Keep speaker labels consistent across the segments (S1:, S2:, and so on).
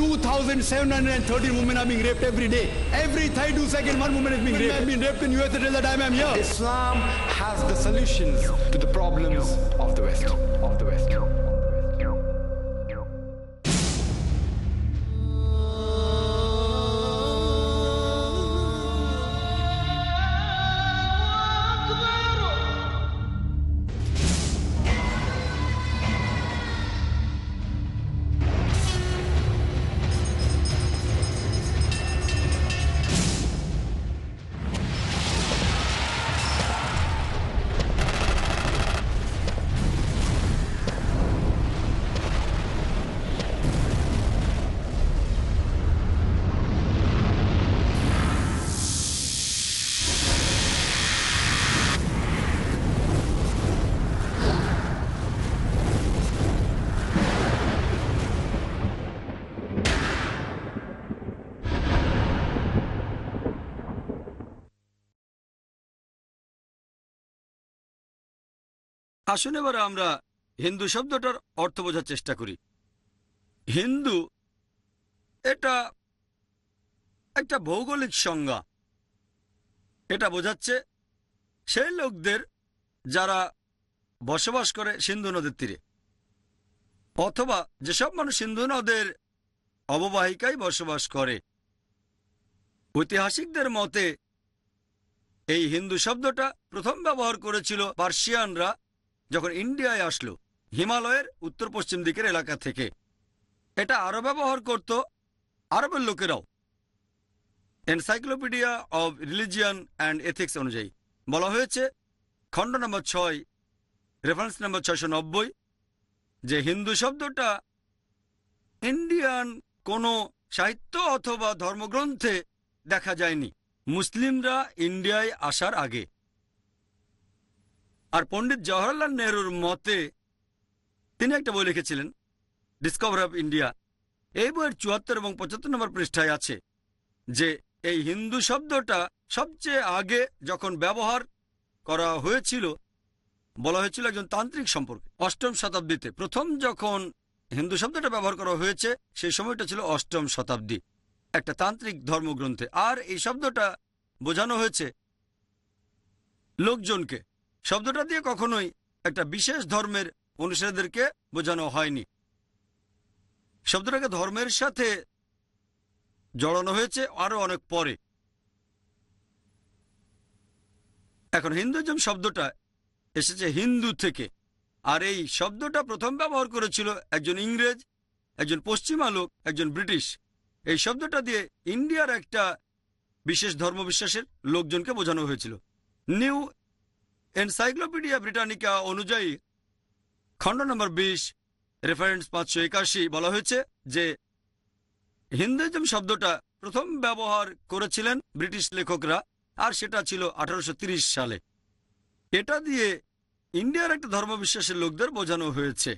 S1: 2,713 women are being raped every day. Every 32 seconds, one woman is being raped. I've been raped in US until the time I'm here. Islam has the solutions to the problems of the West. Of the West.
S2: আসুন এবার আমরা হিন্দু শব্দটার অর্থ বোঝার চেষ্টা করি। হিন্দু এটা একটা ভৌগোলিক সংজ্ঞা। এটা বোঝাচ্ছে সেই লোকদের যারা বসবাস করে সিন্ধু নদের তীরে। অথবা যেসব মানুষ সিন্ধু নদের অববাহিকায় বসবাস করে, ঐতিহাসিকদের মতে এই হিন্দু শব্দটা প্রথম ব্যবহার করেছিল পার্সিয়ানরা যখন ইন্ডিয়ায় আসলো, হিমালয়ের উত্তর পশ্চিম দিকের এলাকা থেকে, এটা আরও ব্যবহার করত আরবের লোকেরাও। Encyclopaedia of Religion and Ethics অনুযায়ী বলা হয়েছে, খণ্ড নম্বর ছয় রেফারেন্স নম্বর ছয়শো নব্বই, যে হিন্দু শব্দটা ইন্ডিয়ান কোনো সাহিত্য অথবা ধর্মগ্রন্থে দেখা যায়নি। মুসলিমরা ইন্ডিয়ায় আসার আগে আর পণ্ডিত জওহরলাল নেহরুর মতে, তিনি একটা বই লিখেছিলেন ডিসকভার অফ ইন্ডিয়া এই বইয়ের চুয়াত্তর এবং পঁচাত্তর নম্বর পৃষ্ঠায় আছে যে, এই হিন্দু শব্দটা সবচেয়ে আগে যখন ব্যবহার করা হয়েছিল, বলা হয়েছিল একজন তান্ত্রিক সম্পর্কে, অষ্টম শতাব্দীতে। প্রথম যখন হিন্দু শব্দটা ব্যবহার করা হয়েছে, সেই সময়টা ছিল অষ্টম শতাব্দী, একটা তান্ত্রিক ধর্মগ্রন্থে। আর এই শব্দটা বোঝানো হয়েছে লোকজনকে শব্দটা দিয়ে কখনোই একটা বিশেষ ধর্মের অনুসারীদেরকে বোঝানো হয়নি। শব্দটাকে ধর্মের সাথে জড়ানো হয়েছে আরও অনেক পরে। এখন হিন্দুজম শব্দটা এসেছে হিন্দু থেকে, আর এই শব্দটা প্রথম ব্যবহার করেছিল একজন ইংরেজ, একজন পশ্চিমা লোক, একজন ব্রিটিশ। এই শব্দটা দিয়ে ইন্ডিয়ার একটা বিশেষ ধর্মবিশ্বাসের লোকজনকে বোঝানো হয়েছিল। নিউ এনসাইক্লোপিডিয়া ব্রিটানিকা অনুযায়ী খণ্ড নম্বর বিশ রেফারেন্স পাঁচশো একাশি বলা হয়েছে যে হিন্দুইজম শব্দটা প্রথম ব্যবহার করেছিলেন ব্রিটিশ লেখকরা, আর সেটা ছিল আঠারোশো সালে। এটা দিয়ে ইন্ডিয়ার একটা ধর্মবিশ্বাসের লোকদের বোঝানো হয়েছে।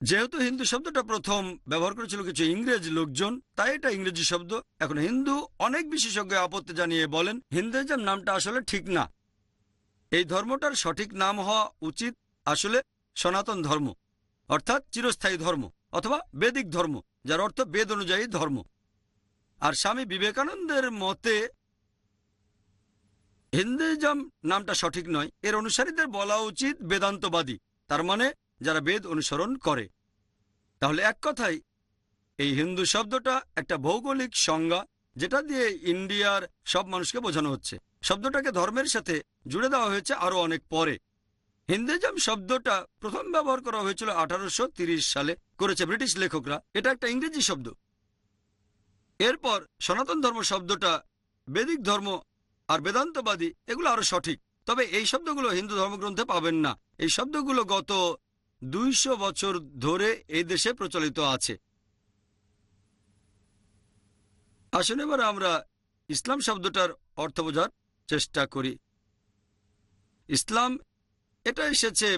S2: যেহেতু হিন্দু শব্দটা প্রথম ব্যবহার করেছিল কিছু ইংরেজ লোকজন, তাই এটা ইংরেজি শব্দ। এখন হিন্দু অনেক বিশেষজ্ঞ আপত্তি জানিয়ে বলেন, হিন্দুইজম নামটা আসলে ঠিক না। এই ধর্মটার সঠিক নাম হওয়া উচিত আসলে সনাতন ধর্ম, অর্থাৎ চিরস্থায়ী ধর্ম অথবা বেদিক ধর্ম, যার অর্থ বেদ অনুযায়ী ধর্ম। আর স্বামী বিবেকানন্দের মতে, হিন্দুইজম নামটা সঠিক নয়, এর অনুসারীদের বলা উচিত বেদান্তবাদী, তার মানে যারা বেদ অনুসরণ করে। তাহলে এক কথাই এই হিন্দু শব্দটা একটা ভৌগোলিক সংজ্ঞা যেটা দিয়ে ইন্ডিয়ার সব মানুষকে বোঝানো হচ্ছে। শব্দটাকে ধর্মের সাথে জুড়ে দেওয়া হয়েছে আরও অনেক পরে। হিন্দুইজম শব্দটা প্রথম ব্যবহার করা হয়েছিল আঠারোশো সালে, করেছে ব্রিটিশ লেখকরা। এটা একটা ইংরেজি শব্দ। এরপর সনাতন ধর্ম শব্দটা বেদিক ধর্ম আর বেদান্তবাদী, এগুলো আরও সঠিক। তবে এই শব্দগুলো হিন্দু ধর্মগ্রন্থে পাবেন না। এই শব্দগুলো গত দুইশো বছর ধরে এই দেশে প্রচলিত আছে। আসুন এবার আমরা ইসলাম শব্দটার অর্থ বোঝার চেষ্টা করি। ইসলাম, এটা এসেছে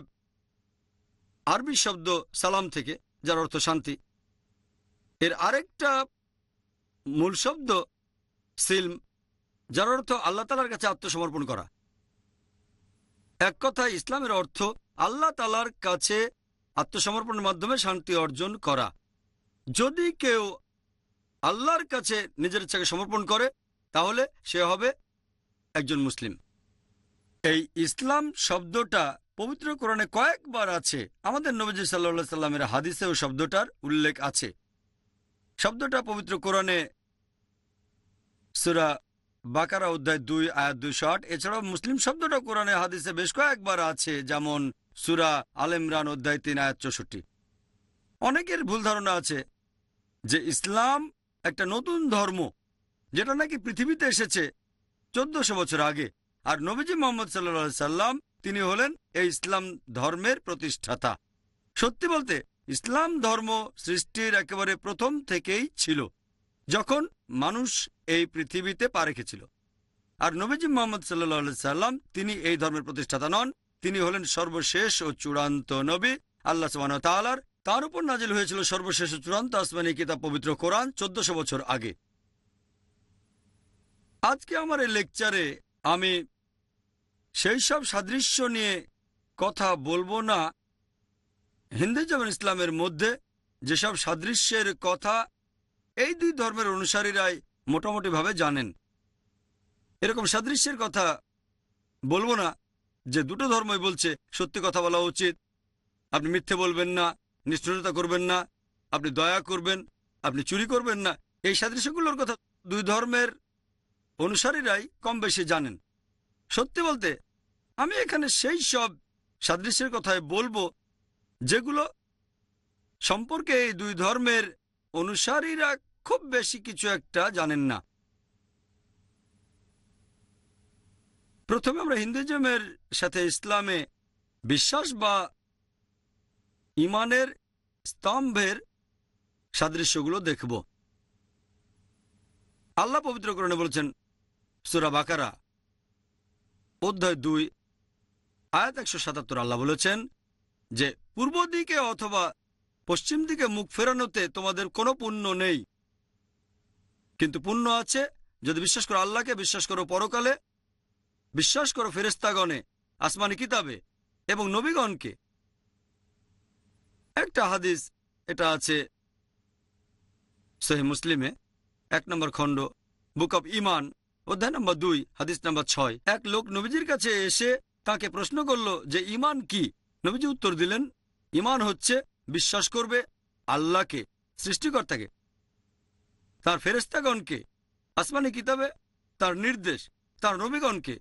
S2: আরবি শব্দ সালাম থেকে, যার অর্থ শান্তি। এর আরেকটা মূল শব্দ সিলম, যার অর্থ আল্লাহ তালার কাছে আত্মসমর্পণ করা। এক কথায় ইসলামের অর্থ আল্লাহ তালার কাছে আত্মসমর্পণের মাধ্যমে শান্তি অর্জন করা। যদি কেউ আল্লাহর কাছে নিজের ইচ্ছাকে সমর্পণ করে, তাহলে সে হবে একজন মুসলিম। এই ইসলাম শব্দটা পবিত্র কোরআনে কয়েকবার আছে। আমাদের নবজি সাল্লা সাল্লামের হাদিসেও শব্দটার উল্লেখ আছে। শব্দটা পবিত্র কোরআনে সুরা বাকারা অধ্যায় দুই, আয়াত দুইশো আট। এছাড়াও মুসলিম শব্দটা কোরআনে হাদিসে বেশ কয়েকবার আছে, যেমন সুরা আল ইমরান অধ্যায় তিন, আয়াত চৌষট্টি। অনেকের ভুল ধারণা আছে যে ইসলাম একটা নতুন ধর্ম, যেটা নাকি পৃথিবীতে এসেছে চোদ্দশো বছর আগে। আর নবীজি মোহাম্মদ সাল্লা সাল্লাম, তিনি হলেন এই ইসলাম ধর্মের প্রতিষ্ঠাতা। সত্যি বলতে, ইসলাম ধর্ম সৃষ্টির একেবারে প্রথম থেকেই ছিল, যখন মানুষ এই পৃথিবীতে পা রেখেছিল। আর নবীজি মোহাম্মদ সাল্লা সাল্লাম, তিনি এই ধর্মের প্রতিষ্ঠাতা নন। তিনি হলেন সর্বশেষ ও চূড়ান্ত নবী, আল্লাহ সুবাহ তালার তার উপর নাজিল হয়েছিল সর্বশেষ চূড়ান্ত আসমানি কিতাব পবিত্র কোরআন চোদ্দশো বছর আগে। আজকে আমার এই লেকচারে আমি সেই সব সাদৃশ্য নিয়ে কথা বলব না। হিন্দুজম ইসলামের মধ্যে যেসব সাদৃশ্যের কথা এই দুই ধর্মের অনুসারীরাই মোটামুটিভাবে জানেন। এরকম সাদৃশ্যের কথা বলব না যে দুটো ধর্মই বলছে, সত্যি কথা বলা উচিত, আপনি মিথ্যে বলবেন না নিষ্ঠুরতা করবেন না, আপনি দয়া করবেন, আপনি চুরি করবেন না। এই সাদৃশ্যগুলোর কথা দুই ধর্মের অনুসারীরাই কম বেশি জানেন। সত্যি বলতে, আমি এখানে সেই সব সাদৃশ্যের কথাই বলব যেগুলো সম্পর্কে এই দুই ধর্মের অনুসারীরা খুব বেশি কিছু একটা জানেন না। প্রথমে আমরা হিন্দুজমের সাথে ইসলামে বিশ্বাস বা ইমানের স্তম্ভের সাদৃশ্যগুলো দেখব। আল্লাহ পবিত্রকরণে বলছেন, সুরা বাকারা, অধ্যায় দুই, আয়াত একশো সাতাত্তর, আল্লাহ বলেছেন যে, পূর্ব দিকে অথবা পশ্চিম দিকে মুখ ফেরানোতে তোমাদের কোনো পুণ্য নেই। কিন্তু পুণ্য আছে, যদি বিশ্বাস করো আল্লাহকে, বিশ্বাস করো পরকালে, বিশ্বাস করো ফেরেস্তাগণে আসমানি কিতাবে এবং নবীগণকে। একটা হাদিস এটা আছে সহি মুসলিমে, এক নম্বর খণ্ড, বুক অব ইমান অধ্যায় নম্বর দুই, হাদিস নম্বর ছয়। এক লোক নবীজির কাছে এসে তাকে প্রশ্ন করল যে ইমান কি? নবীজি উত্তর দিলেন ইমান হচ্ছে বিশ্বাস করবে আল্লাহকে, সৃষ্টিকর্তাকে, তার ফেরেস্তাগণকে আসমানি কিতাবে, তার নির্দেশ, তার নবীগণকে।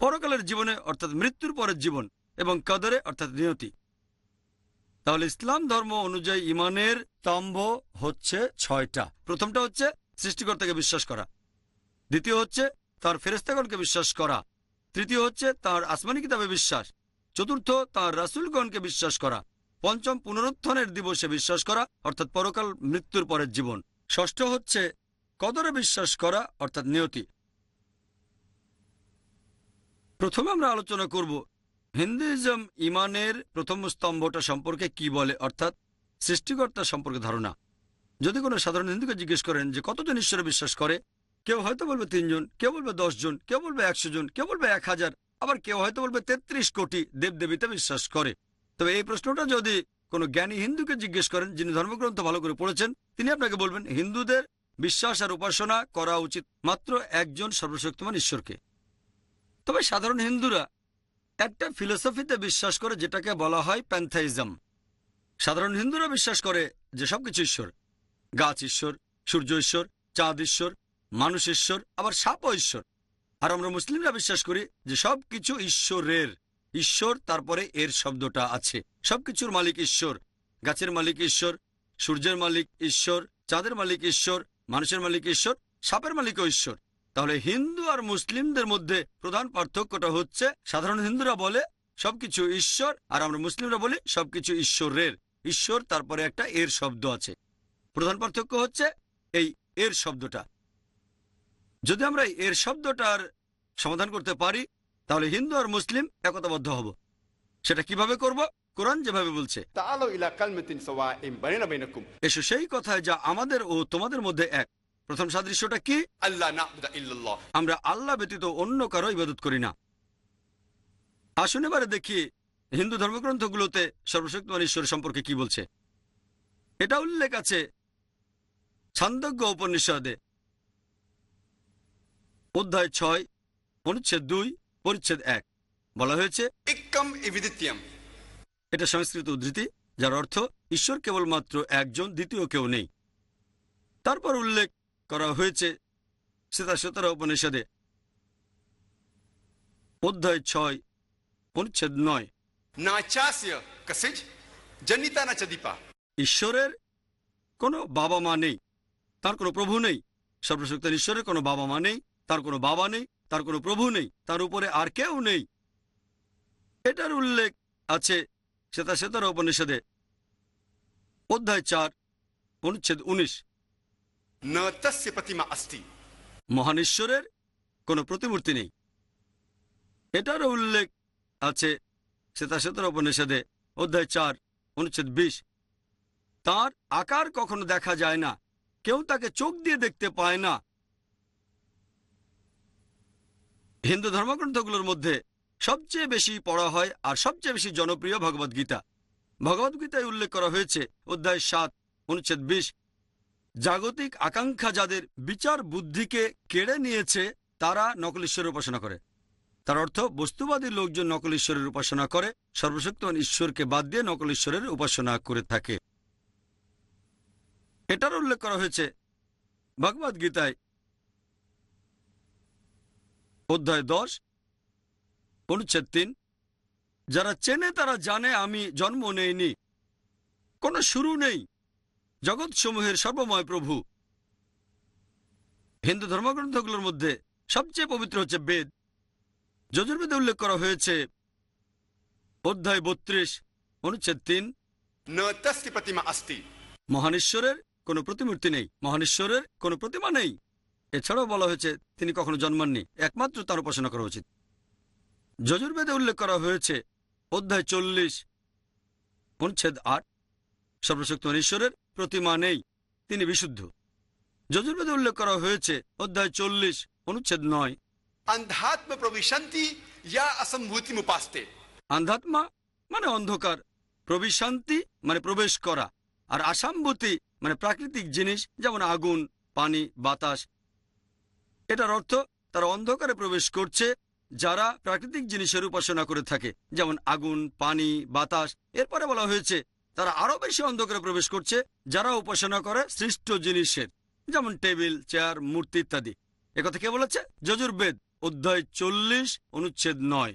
S2: পরকালের জীবনে, অর্থাৎ মৃত্যুর পরের জীবন এবং কদরে, অর্থাৎ নিয়তি। তাহলে ইসলাম ধর্ম অনুযায়ী ইমানের স্তম্ভ হচ্ছে ছয়টা। প্রথমটা হচ্ছে সৃষ্টিকর্তাকে বিশ্বাস করা। দ্বিতীয় হচ্ছে তার ফেরেস্তাগণকে বিশ্বাস করা। তৃতীয় হচ্ছে তার আসমানি কিতাবে বিশ্বাস। চতুর্থ তার রাসুলগণকে বিশ্বাস করা। পঞ্চম পুনরুত্থানের দিবসে বিশ্বাস করা, অর্থাৎ পরকাল মৃত্যুর পরের জীবন। ষষ্ঠ হচ্ছে কদরে বিশ্বাস করা, অর্থাৎ নিয়তি। প্রথমে আমরা আলোচনা করব হিন্দুইজম ইমানের প্রথম স্তম্ভটা সম্পর্কে কি বলে? অর্থাৎ সৃষ্টিকর্তা সম্পর্কে ধারণা। যদি কোনো সাধারণ হিন্দুকে জিজ্ঞেস করেন যে কতজন ঈশ্বরে বিশ্বাস করে, কেউ হয়তো বলবে তিনজন, কেউ বলবে জন কেউ বলবে একশো জন কেউ বলবে এক হাজার আবার কেউ হয়তো বলবে তেত্রিশ কোটি দেবদেবীতে বিশ্বাস করে। তবে এই প্রশ্নটা যদি কোনো জ্ঞানী হিন্দুকে জিজ্ঞেস করেন, যিনি ধর্মগ্রন্থ ভালো করে পড়েছেন, তিনি আপনাকে বলবেন, হিন্দুদের বিশ্বাস আর উপাসনা করা উচিত মাত্র একজন সর্বশক্তিমান ঈশ্বরকে। তবে সাধারণ হিন্দুরা একটা ফিলোসফিতে বিশ্বাস করে যেটাকে বলা হয় প্যান্থাইজম। সাধারণ হিন্দুরা বিশ্বাস করে যে সবকিছু ঈশ্বর। গাছ ঈশ্বর, সূর্য ঈশ্বর, চাঁদ ঈশ্বর, মানুষ ঈশ্বর, আবার সাপও ঈশ্বর। আর আমরা মুসলিমরা বিশ্বাস করি যে সবকিছু ঈশ্বরের। ঈশ্বর তারপরে এর শব্দটা আছে। সবকিছুর মালিক ঈশ্বর। গাছের মালিক ঈশ্বর, সূর্যের মালিক ঈশ্বর, চাঁদের মালিক ঈশ্বর, মানুষের মালিক ঈশ্বর, সাপের মালিকও ঈশ্বর। তাহলে হিন্দু আর মুসলিমদের মধ্যে প্রধান পার্থক্যটা হচ্ছে সাধারণ হিন্দুরা বলে সবকিছু ঈশ্বর আর আমরা মুসলিমরা বলি সবকিছু ঈশ্বরের। ঈশ্বর তারপরে একটা এর শব্দ আছে। প্রধান পার্থক্য হচ্ছে এই এর শব্দটা। যদি আমরা এর শব্দটার সমাধান করতে পারি তাহলে হিন্দু আর মুসলিম একতাবদ্ধ হব। সেটা কীভাবে করব? কোরআন যেভাবে বলছে। এসো সেই কথায় যা আমাদের ও তোমাদের মধ্যে এক। প্রথম সাদৃশ্যটা কি?
S3: আল্লাহ
S2: আমরা আল্লাহ ব্যতীত অন্য কারও ইবাদত করি না। আসুন এবারে দেখি হিন্দু ধর্মগ্রন্থগুলোতে সর্বশক্তিমান ঈশ্বর সম্পর্কে কি বলছে। এটা উল্লেখ আছে ছান্দজ্ঞ উপনিষদে। অধ্যায় ছয় অনুচ্ছেদ দুই পরিচ্ছেদ এক। বলা হয়েছে এটা সংস্কৃত উদ্ধৃতি যার অর্থ ঈশ্বর কেবলমাত্র একজন দ্বিতীয় কেউ নেই। তারপর উল্লেখ করা হয়েছে সীতা সুতরা উপনিষদে। অধ্যায় ছয় অনুচ্ছেদ নয়। ঈশ্বরের কোনো বাবা মা নেই তার কোনো প্রভু নেই। সর্বশক্তির ঈশ্বরের কোনো বাবা মা নেই তার কোনো বাবা নেই তার কোনো প্রভু নেই তার উপরে আর কেউ নেই। এটার উল্লেখ আছে শ্বেতা সেতার উপনিষদে। অধ্যায় চার অনুচ্ছেদ উনিশ।
S3: মহানেশ্বরের কোন
S2: মহান ঈশ্বরের প্রতিমূর্তি নেই। এটারও উল্লেখ আছে শ্বেতাশেতর উপনিষদে, অধ্যায় চার, অনুচ্ছেদ বিশ। তার আকার কখনো দেখা যায় না, কেউ তাকে চোখ দিয়ে দেখতে পায় না। হিন্দু ধর্মগ্রন্থগুলোর মধ্যে সবচেয়ে বেশি পড়া হয় আর সবচেয়ে বেশি জনপ্রিয় ভগবদ্গীতা। ভগবদ্গীতায় উল্লেখ করা হয়েছে, অধ্যায় সাত, অনুচ্ছেদ বিশ জাগতিক আকাঙ্ক্ষা যাদের বিচার বুদ্ধিকে কেড়ে নিয়েছে, তারা নকল ঈশ্বরের উপাসনা করে। তার অর্থ, বস্তুবাদী লোকজন নকল ঈশ্বরের উপাসনা করে, সর্বশক্তিমান ঈশ্বরকে বাদ দিয়ে নকল ঈশ্বরের উপাসনা করে থাকে। এটার উল্লেখ করা হয়েছে ভগবদ গীতায়, অধ্যায় দশ, অনুচ্ছেদ তিন। যারা চেনে তারা জানে, আমি জন্ম নেইনি, কোনো শুরু নেই। জগৎসমূহের সর্বময় প্রভু। হিন্দু ধর্মগ্রন্থগুলোর মধ্যে সবচেয়ে পবিত্র হচ্ছে বেদ। যজুর্বেদে উল্লেখ করা হয়েছে অধ্যায় বত্রিশ অনুচ্ছেদ তিন। মহানেশ্বরের কোন প্রতিমূর্তি নেই মহানেশ্বরের কোন প্রতিমা নেই। এছাড়াও বলা হয়েছে তিনি কখনো জন্মাননি একমাত্র তার উপাসনা করা উচিত। যজুর্বেদে উল্লেখ করা হয়েছে অধ্যায় চল্লিশ অনুচ্ছেদ আট। সর্বশক্তি ঈশ্বরের প্রতিমা নেই। তিনি বিশুদ্ধ। যজুর্বেদে উল্লেখ করা হয়েছে অধ্যায় চল্লিশ অনুচ্ছেদ নয়।
S3: অন্ধাত্ম প্রবিশান্তি ইয়া অসম্ভূতি উপাস্তে
S2: অন্ধাত্মা মানে অন্ধকার প্রবিশান্তি মানে প্রবেশ করা আর আসাম্ভূতি মানে প্রাকৃতিক জিনিস যেমন আগুন পানি বাতাস। এটার অর্থ তারা অন্ধকারে প্রবেশ করছে যারা প্রাকৃতিক জিনিসের উপাসনা করে থাকে যেমন আগুন পানি বাতাস। এরপরে বলা হয়েছে তারা আরও বেশি অন্ধকারে প্রবেশ করছে, যারা উপাসনা করে সৃষ্ট জিনিসের যেমন টেবিল, চেয়ার, মূর্তি ইত্যাদি। একথা কে বলেছে? যজুর্বেদ, অধ্যায় চল্লিশ, অনুচ্ছেদ নয়।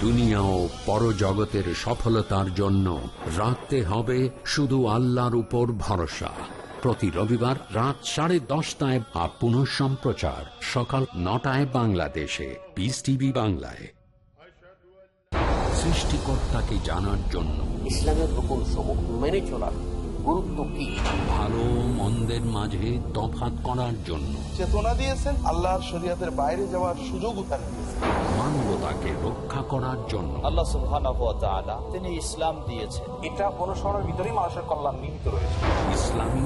S4: দুনিয়া ও পরজগতের সফলতার জন্য রাখতে হবে শুধু আল্লাহর উপর ভরসা। প্রতি রবিবার রাত সাড়ে দশটায় বা পুনঃ সম্প্রচার সকাল নটায় বাংলাদেশে। পিস টিভি বাংলায়। সৃষ্টিকর্তাকে জানার জন্য।
S5: ইসলামের মেনে চলার গুরুত্ব কি?
S4: ভালো মন্দের মাঝে তফাত করার জন্য।
S6: চেতনা দিয়েছেন আল্লাহর শরীয়তের বাইরে যাওয়ার সুযোগও তার দিয়েছেন।
S4: মানবতাকে রক্ষা করার জন্য।
S7: আল্লাহ সুবহানাহু ওয়া তাআলা তিনি ইসলাম দিয়েছেন।
S6: এটা অনুসরণের ভিতরেই মানুষের কল্যাণ নিহিত রয়েছে।
S4: ইসলামী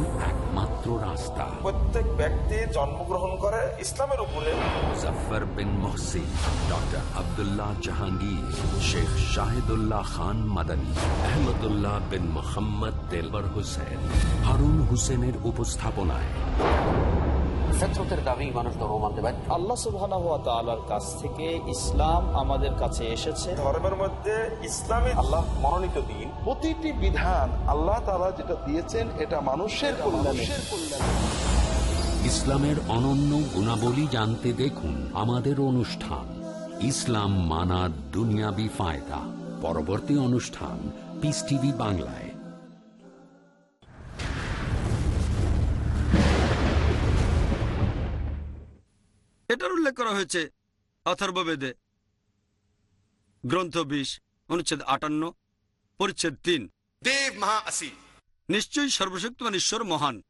S4: একমাত্র রাস্তা।
S6: প্রত্যেক ব্যক্তি জন্মগ্রহণ করে ইসলামের উপরে।
S4: মুজফার বিন মহসিন ডক্টর আব্দুল্লাহ জাহাঙ্গীর শেখ শাহিদুল্লাহ খান মাদানী আহমদুল্লাহ বিন মোহাম্মদ তেলবর হোসেন হারুন হোসেনের উপস্থাপনায়।
S5: দাবি মানুষ ধর্ম মানতে বাধ্য
S7: আল্লাহ সুবহানাহু ওয়া তাআলার কাছ থেকে ইসলাম আমাদের কাছে এসেছে।
S6: ধর্মের মধ্যে ইসলামে আল্লাহ মনোনীত দিন প্রতিটি বিধান আল্লাহ তাআলা যেটা দিয়েছেন এটা মানুষের কল্যাণে।
S4: ইসলামের অনন্য গুণাবলী জানতে দেখুন আমাদের অনুষ্ঠান ইসলাম মানা দুনিয়াবি ফায়দা। পরবর্তী অনুষ্ঠান পিস টিভি বাংলায়।
S2: এটার উল্লেখ করা হয়েছে অথর্ববেদে। গ্রন্থ বিশ অনুচ্ছেদ আটান্ন পরিচ্ছেদ তিন।
S3: দেব মহা আসি।
S2: নিশ্চয়ই সর্বশক্তিমান ঈশ্বর মহান।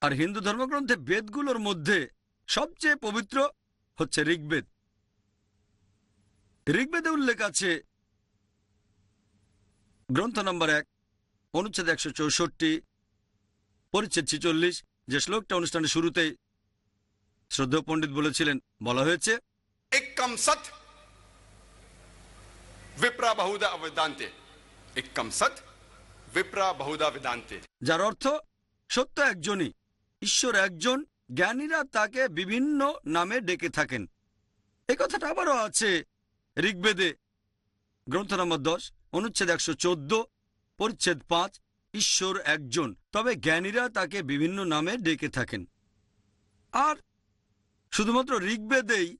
S2: আর হিন্দু ধর্মগ্রন্থে বেদগুলোর মধ্যে সবচেয়ে পবিত্র হচ্ছে ঋগ্বেদ। ঋগ্বেদে উল্লেখ আছে গ্রন্থ নম্বর এক অনুচ্ছেদ একশো চৌষট্টি পরিচ্ছেদ ছিচল্লিশ যে শ্লোকটা অনুষ্ঠানের শুরুতেই শ্রদ্ধেয় পণ্ডিত বলেছিলেন বলা হয়েছে
S3: বিপ্রা বহুদা বেদান্তে একম সৎ বিপ্রা বহুদা বেদান্তে
S2: যার অর্থ, সত্য একজনই। ঈশ্বর একজন, জ্ঞানীরা তাকে বিভিন্ন নামে ডেকে থাকেন। এ কথাটা আবারও আছে ঋগ্বেদে। গ্রন্থ নম্বর দশ, অনুচ্ছেদ একশো চোদ্দ, পরিচ্ছেদ পাঁচ, ঈশ্বর একজন। তবে জ্ঞানীরা তাকে বিভিন্ন নামে ডেকে থাকেন। আর শুধুমাত্র ঋগ্বেদেই,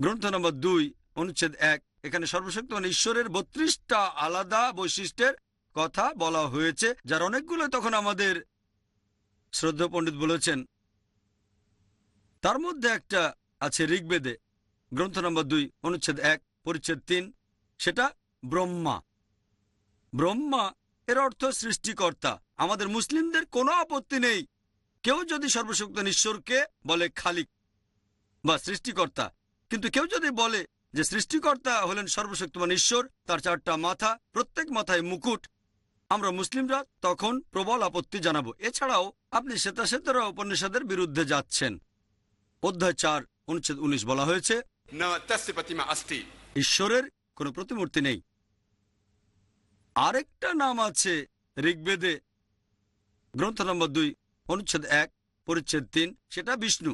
S2: গ্রন্থ নম্বর দুই, অনুচ্ছেদ এক এখানে সর্বশক্তিমান ঈশ্বরের বত্রিশটা আলাদা বৈশিষ্ট্যের কথা বলা হয়েছে, যার অনেকগুলো তখন আমাদের শ্রদ্ধা পণ্ডিত বলেছেন। তার মধ্যে একটা আছে ঋগ্বেদে, গ্রন্থ নম্বর দুই, অনুচ্ছেদ এক, পরিচ্ছেদ তিন, সেটা ব্রহ্মা। ব্রহ্মা এর অর্থ সৃষ্টিকর্তা। আমাদের মুসলিমদের কোনো আপত্তি নেই। কেউ যদি সর্বশক্ত ঈশ্বরকে বলে খালিক বা সৃষ্টিকর্তা, কিন্তু কেউ যদি বলে যে সৃষ্টিকর্তা হলেন সর্বশক্তিমান ঈশ্বর তার চারটা মাথা প্রত্যেক মাথায় মুকুট। আমরা মুসলিমরা তখন প্রবল আপত্তি জানাব। এছাড়াও আপনি শ্বেতাশ্বেতরা উপনিষদের বিরুদ্ধে যাচ্ছেন। অধ্যায় চার অনুচ্ছেদ উনিশ বলা হয়েছে ঈশ্বরের কোন প্রতিমূর্তি নেই। আরেকটা নাম আছে ঋগ্বেদে গ্রন্থ নম্বর দুই অনুচ্ছেদ এক পরিচ্ছেদ তিন সেটা বিষ্ণু।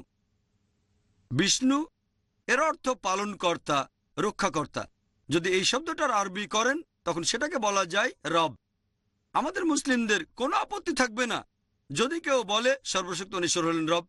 S2: বিষ্ণু এর অর্থ পালনকর্তা, রক্ষাকর্তা। যদি এই শব্দটার আরবি করেন, তখন সেটাকে বলা যায় রব। আমাদের মুসলিমদের কোনো আপত্তি থাকবে না যদি কেউ বলে, সর্বশক্ত ঈশ্বর হলেন রব,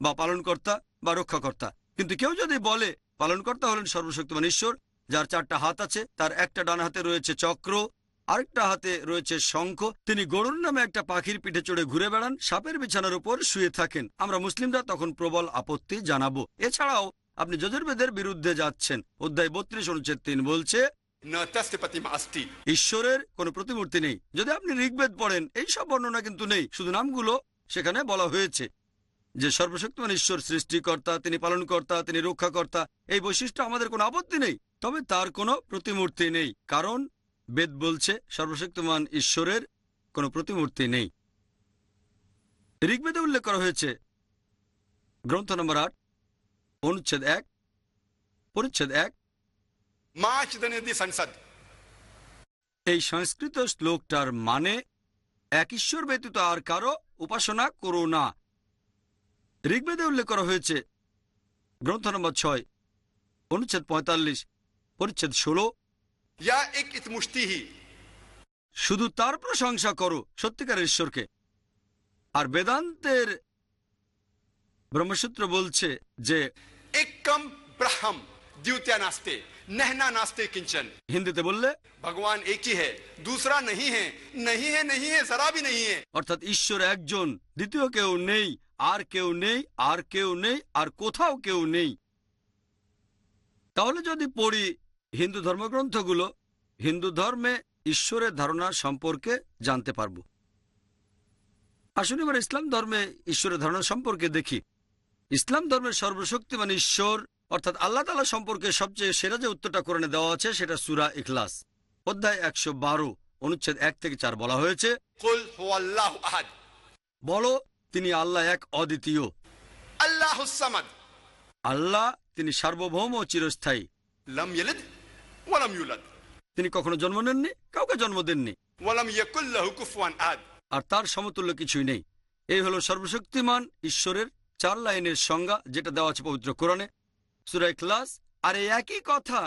S2: বা পালনকর্তা, বা রক্ষাকর্তা। কিন্তু কেউ যদি বলে, পালনকর্তা হলেন সর্বশক্তিমান ঈশ্বর যার চারটা হাত আছে, তার একটা ডান হাতে রয়েছে চক্র, আরেকটা হাতে রয়েছে শঙ্খ, তিনি গরুর নামে একটা পাখির পিঠে চড়ে ঘুরে বেড়ান, সাপের বিছানার উপর শুয়ে থাকেন। আমরা মুসলিমরা তখন প্রবল আপত্তি জানাব। এছাড়াও আপনি যজুর্বেদের বিরুদ্ধে যাচ্ছেন। অধ্যায় বত্রিশ অনুচ্ছেদ তিন বলছে ঈশ্বরের কোন প্রতিমূর্তি নেই। যদি আপনি ঋগ্বেদ পড়েন এই সব বর্ণনা কিন্তু নেই। শুধু নামগুলো সেখানে বলা হয়েছে যে সর্বশক্তিমান ঈশ্বর সৃষ্টিকর্তা তিনি পালনকর্তা তিনি রক্ষাকর্তা এই বৈশিষ্ট্য আমাদের কোনো আপত্তি নেই। তবে তার কোনো প্রতিমূর্তি নেই। কারণ বেদ বলছে সর্বশক্তিমান ঈশ্বরের কোনো প্রতিমূর্তি নেই। ঋগ্বেদে উল্লেখ করা হয়েছে গ্রন্থ নম্বর আট অনুচ্ছেদ এক পরিচ্ছেদ এক এই সংস্কৃত শ্লোকটার মানে এক ঈশ্বর ব্যতীত আর কারও উপাসনা করো না ঋগ্বেদে উল্লেখ করা হয়েছে গ্রন্থ নম্বর ছয় অনুচ্ছেদ পঁয়তাল্লিশ পরিচ্ছেদ ষোলো শুধু তার প্রশংসা করো সত্যিকার ঈশ্বরকে আর বেদান্তের ব্রহ্মসূত্র বলছে যে
S3: एकम ब्रह्म द्वितीय नास्ते नहना नास्ते किंचन
S2: হিন্দিতে বললে
S3: भगवान एक ही है दूसरा नहीं है नहीं है नहीं है जरा भी नहीं है
S2: অর্থাৎ ঈশ্বর একজন দ্বিতীয় কেউ নেই আর কেউ নেই আর কেউ নেই আর কোথাও কেউ নেই তাহলে যদি পড়ি হিন্দু ধর্মগ্রন্থগুলো হিন্দু ধর্মে ঈশ্বরের ধারণা সম্পর্কে জানতে পারব আসুন এবার ইসলাম ধর্মে ঈশ্বরের ধারণা সম্পর্কে দেখি ইসলাম ধর্মের সর্বশক্তিমান ঈশ্বর অর্থাৎ আল্লাহ তালা সম্পর্কে সবচেয়ে সেরা যে উত্তরটা কোরআনে দেওয়া আছে সেটা সুরা ইখলাস। অধ্যায় একশো বারো অনুচ্ছেদ এক থেকে চার বলা হয়েছে বলো তিনি আল্লাহ এক অদ্বিতীয়।
S3: আল্লাহ
S2: আল্লাহ তিনি সার্বভৌম ও চিরস্থায়ী। তিনি কখনো জন্ম নেননি কাউকে জন্ম দেননি। আর তার সমতুল্য কিছুই নেই। এই হলো সর্বশক্তিমান ঈশ্বরের চার লাইনের সংজ্ঞা যেটা দেওয়া আছে পবিত্র কোরআনে সুরাই ক্লাস আর একই কথা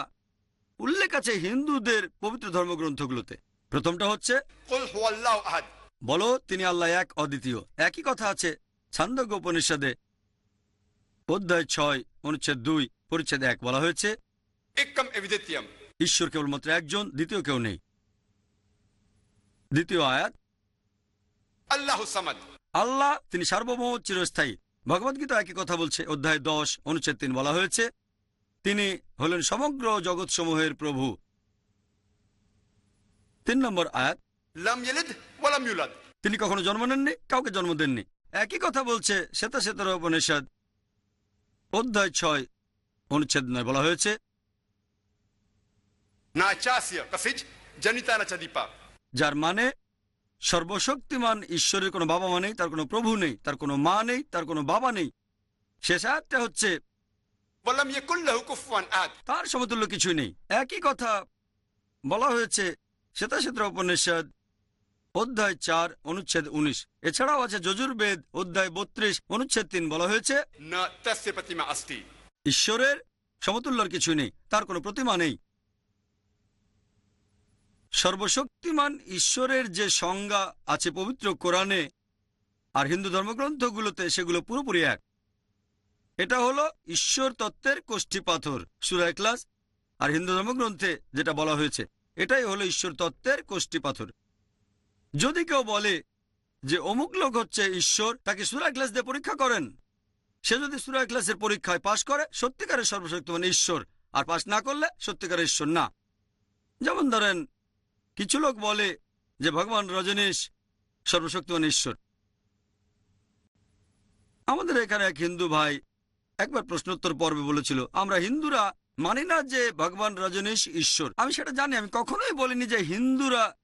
S2: উল্লেখ আছে হিন্দুদের পবিত্র ধর্মগ্রন্থগুলোতে। প্রথমটা হচ্ছে বলো তিনি আল্লাহ এক অদ্বিতীয়। একই কথা আছে ছান্দ উপনিষদে অধ্যায় ছয় অনুচ্ছেদ দুই পরিচ্ছেদ এক বলা হয়েছে ঈশ্বর কেবলমাত্র একজন দ্বিতীয় কেউ নেই। দ্বিতীয় আয়াত
S3: আল্লাহ
S2: আল্লাহ তিনি সার্বভৌম চিরস্থায়ী। ভগবদ্গীতা একই কথা বলছে। অধ্যায় দশ অনুচ্ছেদ তিন বলা হয়েছে তিনি হলেন সমগ্র জগৎ সমূহের প্রভু। তিন নম্বর আয়াত তিনি কখনো জন্ম নেননি কাউকে জন্ম দেননি। একই কথা বলছে শ্বেতা শ্বেতর উপনিষদ। অধ্যায় ছয় অনুচ্ছেদ নয় বলা হয়েছে যার মানে সর্বশক্তিমান ঈশ্বরের কোনো বাবা মা নেই তার কোনো প্রভু নেই তার কোনো মা নেই তার কোনো বাবা নেই। শেষ আয়াতটা হচ্ছে তার সমতুল্য কিছুই নেই। একই কথা বলা হয়েছে শ্বেতাশেত্র উপনিষদ অধ্যায় চার অনুচ্ছেদ উনিশ। এছাড়াও আছে যজুর্বেদ অধ্যায় বত্রিশ অনুচ্ছেদ তিন বলা হয়েছে ঈশ্বরের সমতুল্যর কিছুই নেই তার কোনো প্রতিমা নেই। সর্বশক্তিমান ঈশ্বরের যে সংজ্ঞা আছে পবিত্র কোরআনে আর হিন্দু ধর্মগ্রন্থগুলোতে, সেগুলো পুরোপুরি এক। এটা হলো ঈশ্বর তত্ত্বের কোষ্ঠী পাথর সুরায় ক্লাস আর হিন্দু ধর্মগ্রন্থে যেটা বলা হয়েছে। এটাই হলো ঈশ্বর তত্ত্বের কোষ্ঠী পাথর। যদি কেউ বলে যে অমুক লোক হচ্ছে ঈশ্বর, তাকে সুরা ক্লাস দিয়ে পরীক্ষা করেন। সে যদি সুরা ক্লাসের পরীক্ষায় পাশ করে, সত্যিকারের সর্বশক্তিমান ঈশ্বর, আর পাশ না করলে সত্যিকারের ঈশ্বর না। যেমন ধরেন কিছু লোক বলে যে ভগবান রজনীশ সর্বশক্তিমান ঈশ্বর আমাদের এখানে এক হিন্দু ভাই একবার প্রশ্নোত্তর পর্বে বলেছিল, আমরা হিন্দুরা মানি না যে ভগবান রজনীশ ঈশ্বর? আমি সেটা জানি, আমি কখনোই বলিনি যে হিন্দুরা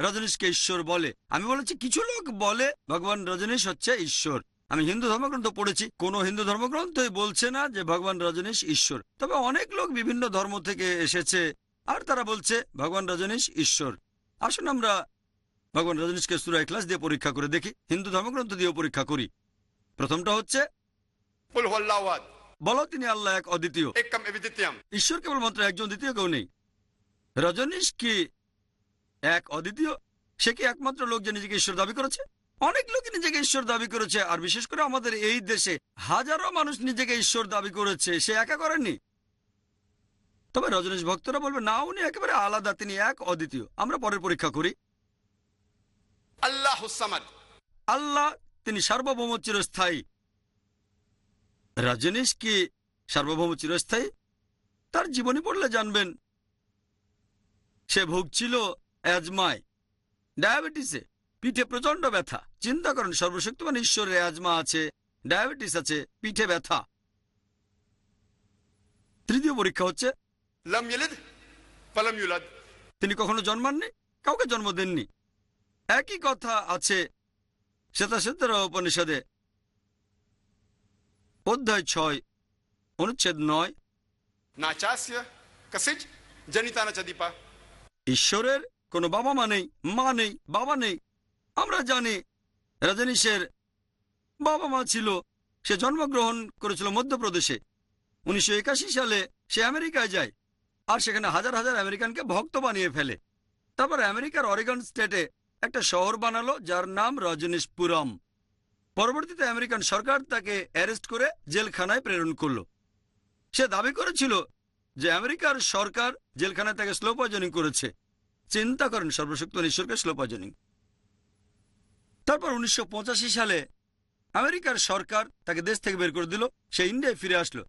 S2: রজনীশকে ঈশ্বর বলে। আমি বলেছি, কিছু লোক বলে ভগবান রজনীশ হচ্ছে ঈশ্বর। আমি হিন্দু ধর্মগ্রন্থ পড়েছি, কোনো হিন্দু ধর্মগ্রন্থই বলছে না যে ভগবান রজনীশ ঈশ্বর। তবে অনেক লোক বিভিন্ন ধর্ম থেকে এসেছে আর তারা বলছে ভগবান রজনীশ ঈশ্বর। আসুন আমরা ভগবান রজনীশকে সুরা ক্লাস দিয়ে পরীক্ষা করে দেখি। হিন্দু ধর্মগ্রন্থ দিয়ে পরীক্ষা করি। প্রথমটা হচ্ছে বলো তিনি আল্লাহ এক অদ্বিতীয়। ঈশ্বর কেবলমাত্র একজন দ্বিতীয় কেউ নেই। রজনীশ কি এক অদ্বিতীয়? সে কি একমাত্র লোক যে নিজেকে ঈশ্বর দাবি করেছে? অনেক লোক নিজেকে ঈশ্বর দাবি করেছে আর বিশেষ করে আমাদের এই দেশে হাজারো মানুষ নিজেকে ঈশ্বর দাবি করেছে। সে একা করেনি তবে রজনীশ ভক্তরা বলবে না উনি একেবারে আলাদা তিনি এক অদ্বিতীয়। আমরা পরের পরীক্ষা করি।
S3: আল্লাহ
S2: আল্লাহ তিনি সার্বভৌম চিরস্থায়ী। রজনীশ কি সার্বভৌম চিরস্থায়ী? তার জীবনী পড়লে জানবেন। সে ভুগছিল অ্যাজমায় ডায়াবেটিসে। পিঠে প্রচণ্ড ব্যথা। চিন্তা করেন সর্বশক্তিমান ঈশ্বরের অ্যাজমা আছে ডায়াবেটিস আছে পিঠে ব্যথা। তৃতীয় পরীক্ষা হচ্ছে
S3: লাম ইয়েলেদ ইউলাদ
S2: তিনি কখনো জন্মাননি? কাউকে জন্ম দেননি। একই কথা আছে শ্বেতাশ্বেতরা উপনিষদে। অধ্যায় ছয় অনুচ্ছেদ নয়। ঈশ্বরের কোনো বাবা মা নেই মা নেই বাবা নেই। আমরা জানি রজনীশের বাবা মা ছিল সে জন্মগ্রহণ করেছিল মধ্যপ্রদেশে। উনিশশো একাশি সালে সে আমেরিকায় যায়। আর সেখানে হাজার হাজার আমেরিকানকে ভক্ত বানিয়ে ফেলে। তারপর আমেরিকার অরিগন স্টেটে একটা শহর বানালো যার নাম রজনীশপুরম। পরবর্তীতে আমেরিকান সরকার তাকে অ্যারেস্ট করে জেলখানায় প্রেরণ করল। সে দাবি করেছিল যে আমেরিকার সরকার জেলখানায় তাকে স্লো পয়জনিং করেছে। চিন্তা করেন সর্বশক্ত ঈশ্বরকে স্লো পয়জনিং তারপর উনিশশো পঁচাশি সালে আমেরিকার সরকার তাকে দেশ থেকে বের করে দিল, সে ইন্ডিয়ায় ফিরে আসলো।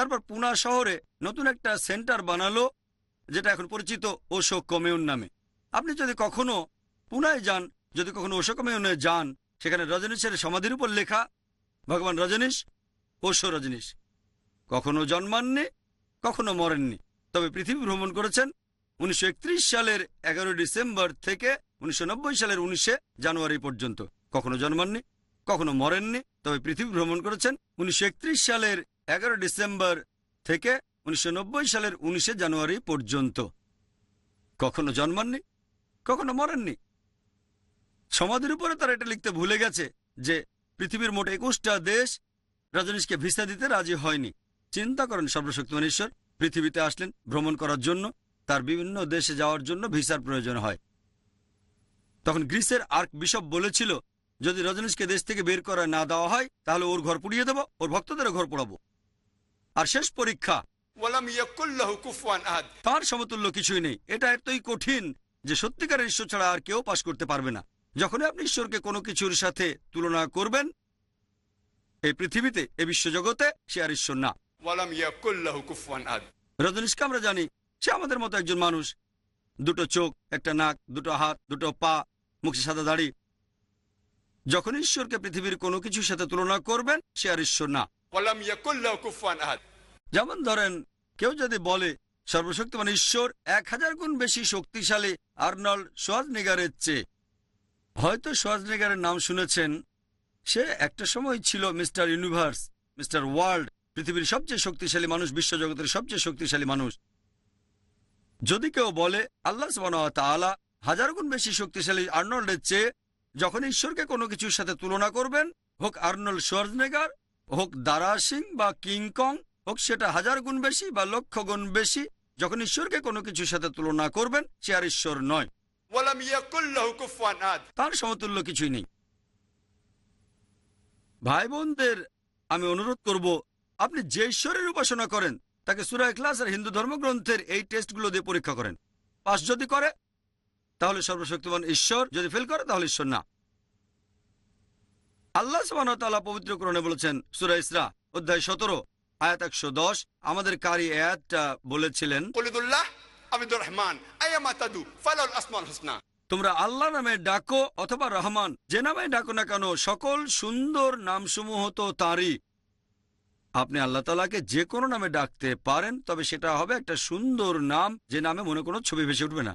S2: তারপর পুনা শহরে নতুন একটা সেন্টার বানালো, যেটা এখন পরিচিত ওশো কমিউন নামে। আপনি যদি কখনো পুনায় যান, যদি কখনো ওশো কমিউনে যান, সেখানে রজনীশের সমাধির উপর লেখা, ভগবান রজনীশ ওশো রজনীশ, কখনো জন্মাননি, কখনো মরেননি। তবে পৃথিবী ভ্রমণ করেছেন উনিশশো একত্রিশ সালের এগারো ডিসেম্বর থেকে উনিশশো নব্বই সালের উনিশে জানুয়ারি পর্যন্ত। কখনো জন্মাননি কখনো মরেননি, তবে পৃথিবী ভ্রমণ করেছেন উনিশশো একত্রিশ সালের এগারো ডিসেম্বর থেকে উনিশশো নব্বই সালের উনিশে জানুয়ারি পর্যন্ত। কখনো জন্মাননি, কখনো মরেননি। সমাধির উপরে তারা এটা লিখতে ভুলে গেছে যে পৃথিবীর মোট একুশটা দেশ রজনীশকে ভিসা দিতে রাজি হয়নি। চিন্তা করেন সর্বশক্তিমান ঈশ্বর পৃথিবীতে আসলেন ভ্রমণ করার জন্য, তার বিভিন্ন দেশে যাওয়ার জন্য ভিসার প্রয়োজন হয়। তখন গ্রিসের আর্ক বিশপ বলেছিল যদি রজনীশকে দেশ থেকে বের করা না দেওয়া হয় তাহলে ওর ঘর পুড়িয়ে দেব ওর ভক্তদেরও ঘর পোড়াবো। আর শেষ পরীক্ষা। তার সমতুল্য কিছুই নেই। এটা এতই কঠিন যে সত্যিকারের ঈশ্বর ছাড়া আর কেউ পাশ করতে পারবে না। যখনই আপনি ঈশ্বরকে কোনো কিছুর সাথে তুলনা করবেন এই পৃথিবীতে এ বিশ্বজগতে সে আর ঈশ্বর না। রজনীশকে আমরা জানি সে আমাদের মতো একজন মানুষ। দুটো চোখ একটা নাক দুটো হাত দুটো পা মুখে সাদা দাড়ি যখন ঈশ্বরকে পৃথিবীর কোনো কিছুর সাথে তুলনা করবেন সে আর ঈশ্বর না। যেমন ধরেন কেউ যদি বলে সর্বশক্তিমান ঈশ্বর এক হাজার গুণ বেশি শক্তিশালী আর্নল্ড সোয়াজনিগারের চেয়ে। হয়তো সোয়াজনিগারের নাম শুনেছেন সে একটা সময় ছিল মিস্টার ইউনিভার্স মিস্টার ওয়ার্ল্ড পৃথিবীর সবচেয়ে শক্তিশালী মানুষ বিশ্বজগতের সবচেয়ে শক্তিশালী মানুষ। যদি কেউ বলে আল্লাহ তাআলা হাজার গুণ বেশি শক্তিশালী আর্নল্ডের চেয়ে যখন ঈশ্বরকে কোনো কিছুর সাথে তুলনা করবেন হোক আর্নল্ড সোয়ার্জনেগার হোক দারা সিং বা কিংকং হোক সেটা হাজার গুণ বেশি বা লক্ষ গুণ বেশি যখন ঈশ্বরকে কোনো কিছুর সাথে তুলনা করবেন সে আর ঈশ্বর নয়। তার সমতুল্য কিছুই নেই। ভাই বোনদের আমি অনুরোধ করব আপনি যে ঈশ্বরের উপাসনা করেন তাকে সুরা ক্লাস আর হিন্দু ধর্মগ্রন্থের এই টেস্টগুলো দিয়ে পরীক্ষা করেন। পাশ যদি করে তাহলে সর্বশক্তিমান ঈশ্বর। যদি ফেল করে তাহলে ঈশ্বর না। আল্লাহ সুবাহ পবিত্রকরণে বলেছেন সুরা ইসরা অধ্যায় সতেরো আয়াত একশো দশ। আমাদের কারি আয়াতটা বলেছিলেন
S3: আবিদুর রহমান
S2: তোমরা আল্লাহ নামে ডাকো অথবা রহমান যে নামে ডাকো না কেন সকল সুন্দর নামসমূহ তো তাঁরই। আপনি আল্লাহ তালাকে যে কোনো নামে ডাকতে পারেন তবে সেটা হবে একটা সুন্দর নাম যে নামে মনে কোনো ছবি ভেসে উঠবে না।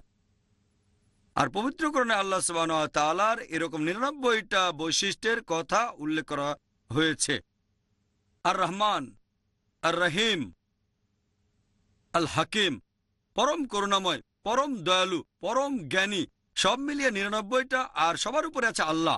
S2: আর পবিত্রকরণে আল্লাহ সবান তালার এরকম নিরানব্বইটা বৈশিষ্ট্যের কথা উল্লেখ করা হয়েছে। আর রহমান, আর রহিম, আল হাকিম, পরম করুণাময়, পরম দয়ালু, পরম জ্ঞানী, সব মিলিয়ে নিরানব্বইটা, আর সবার উপরে আছে আল্লাহ।